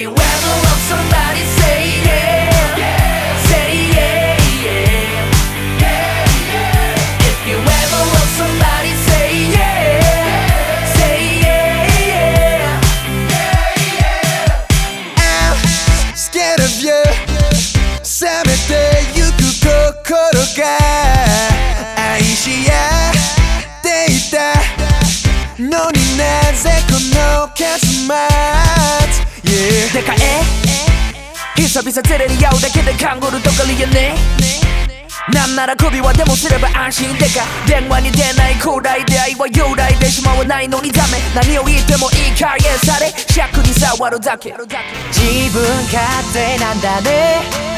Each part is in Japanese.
「のになぜこの結末」Yeah でかえ久々テレビ合うだけでカンゴルとかりやね。なんなら首はでもすれば安心でか。電話に出ない高麗出会いは由来でしまわないのにダメ。何を言ってもいい加減され。尺に触るだけ。自分勝手なんだね。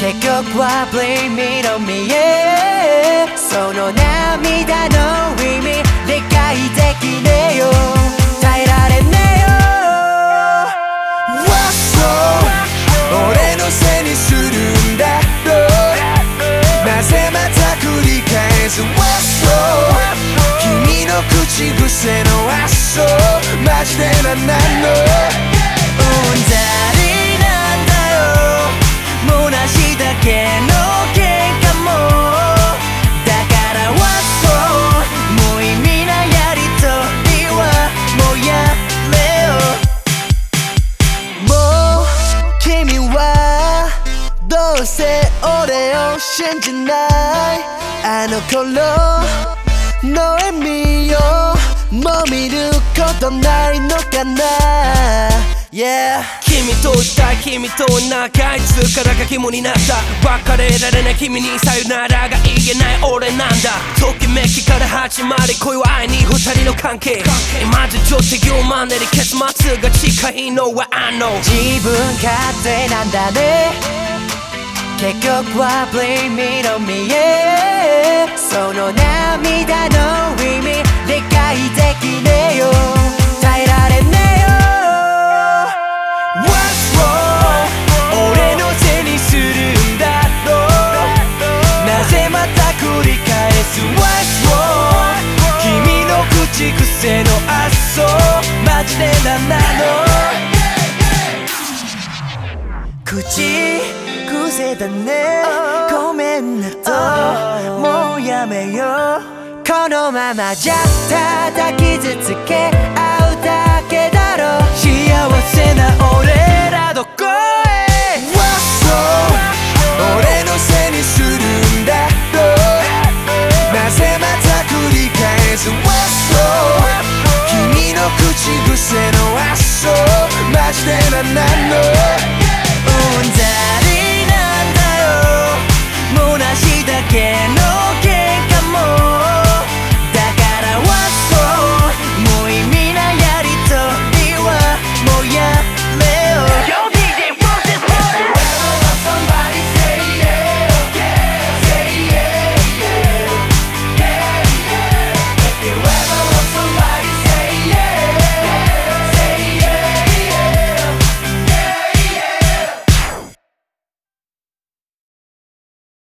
結局は Blame me on me、yeah、その涙の意味理解できねえよ。の発想マジでなんなの？うんざりなんだよ。虚しだけの喧嘩も。だから What's so 無意味なやりとりはもうやめよ。もう君はどうせ俺を信じない。あの頃の笑みをもう見ることないのかな。Yeah 君といたい君と仲いつからか肝になった。別れられない君にさよならが言えない俺なんだ。ときめきから始まり恋は愛に二人の関係。今じゃちょっと言うマネで結末が近いのは I know 自分勝手なんだね。結局は blame me on me yeah その涙の口癖の発想マジでなんなの。口癖だね。ごめんなと。もうやめよう。このままじゃた。だ傷つけ合うだけだろ。幸せな君の口